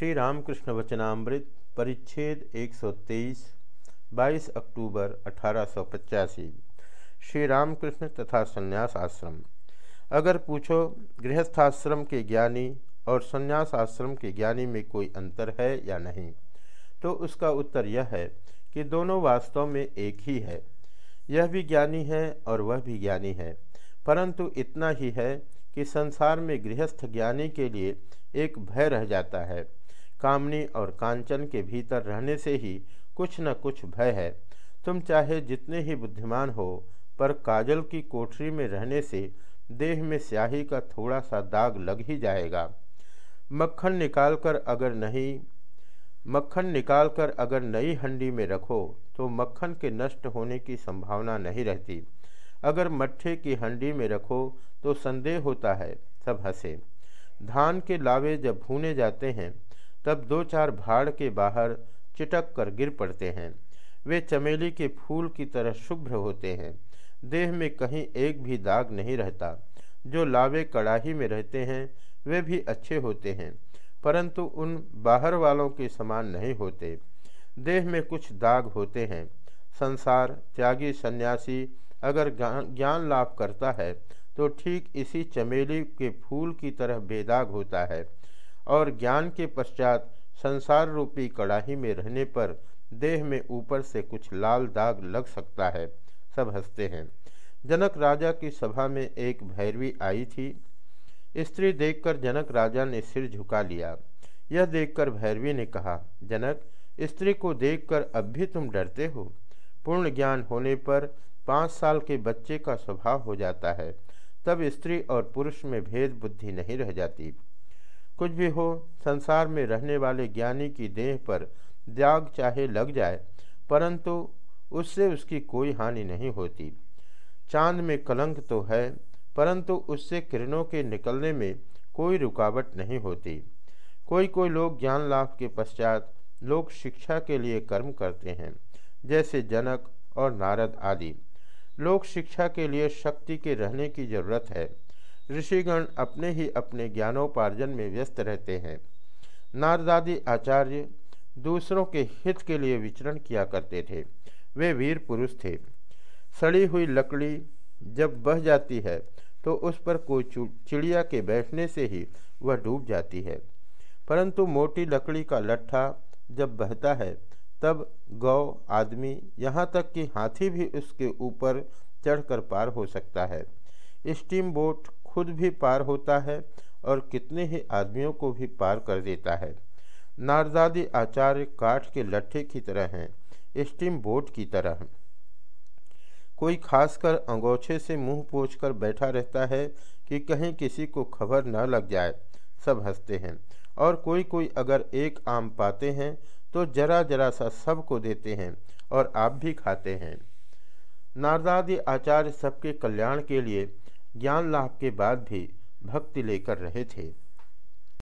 श्री रामकृष्ण वचनामृत, परिच्छेद 123 22 अक्टूबर अठारह सौ पचासी श्री रामकृष्ण तथा संन्यास आश्रम। अगर पूछो, गृहस्थाश्रम के ज्ञानी और संन्यास आश्रम के ज्ञानी में कोई अंतर है या नहीं? तो उसका उत्तर यह है कि दोनों वास्तव में एक ही है। यह भी ज्ञानी है और वह भी ज्ञानी है। परंतु इतना ही है कि संसार में गृहस्थ ज्ञानी के लिए एक भय रह जाता है। कामनी और कांचन के भीतर रहने से ही कुछ न कुछ भय है। तुम चाहे जितने ही बुद्धिमान हो, पर काजल की कोठरी में रहने से देह में स्याही का थोड़ा सा दाग लग ही जाएगा। मक्खन निकालकर अगर नहीं, मक्खन निकालकर अगर नई हंडी में रखो तो मक्खन के नष्ट होने की संभावना नहीं रहती। अगर मट्ठे की हंडी में रखो तो संदेह होता है, सब हंसे। धान के लावे जब भूने जाते हैं तब दो चार भाड़ के बाहर चिटक कर गिर पड़ते हैं। वे चमेली के फूल की तरह शुभ्र होते हैं। देह में कहीं एक भी दाग नहीं रहता। जो लावे कड़ाही में रहते हैं, वे भी अच्छे होते हैं, परंतु उन बाहर वालों के समान नहीं होते। देह में कुछ दाग होते हैं। संसार, त्यागी सन्यासी अगर ज्ञान लाभ करता है तो ठीक इसी चमेली के फूल की तरह बेदाग होता है। और ज्ञान के पश्चात संसार रूपी कड़ाही में रहने पर देह में ऊपर से कुछ लाल दाग लग सकता है। सब हँसते हैं। जनक राजा की सभा में एक भैरवी आई थी। स्त्री देखकर जनक राजा ने सिर झुका लिया। यह देखकर भैरवी ने कहा, जनक, स्त्री को देखकर अब भी तुम डरते हो? पूर्ण ज्ञान होने पर पाँच साल के बच्चे का स्वभाव हो जाता है। तब स्त्री और पुरुष में भेद बुद्धि नहीं रह जाती। कुछ भी हो, संसार में रहने वाले ज्ञानी की देह पर त्याग चाहे लग जाए, परंतु उससे उसकी कोई हानि नहीं होती। चाँद में कलंक तो है, परंतु उससे किरणों के निकलने में कोई रुकावट नहीं होती। कोई कोई लोग ज्ञान लाभ के पश्चात लोग शिक्षा के लिए कर्म करते हैं, जैसे जनक और नारद आदि। लोक शिक्षा के लिए शक्ति के रहने की ज़रूरत है। ऋषिगण अपने ही अपने ज्ञानोपार्जन में व्यस्त रहते हैं। नारदादी आचार्य दूसरों के हित के लिए विचरण किया करते थे। वे वीर पुरुष थे। सड़ी हुई लकड़ी जब बह जाती है तो उस पर कोई चिड़िया के बैठने से ही वह डूब जाती है। परंतु मोटी लकड़ी का लट्ठा जब बहता है, तब गौ आदमी यहाँ तक कि हाथी भी उसके ऊपर चढ़कर पार हो सकता है। स्टीम बोट खुद भी पार होता है और कितने ही आदमियों को भी पार कर देता है। नारदादी आचार्य काठ के लट्ठे की तरह हैं, स्टीम बोट की तरह। कोई खासकर अंगोछे से मुँह पोछकर बैठा रहता है कि कहीं किसी को खबर न लग जाए, सब हँसते हैं। और कोई कोई अगर एक आम पाते हैं तो जरा जरा सा सबको देते हैं और आप भी खाते हैं। नारदादी आचार्य सबके कल्याण के लिए ज्ञान लाभ के बाद भी भक्ति लेकर रहे थे।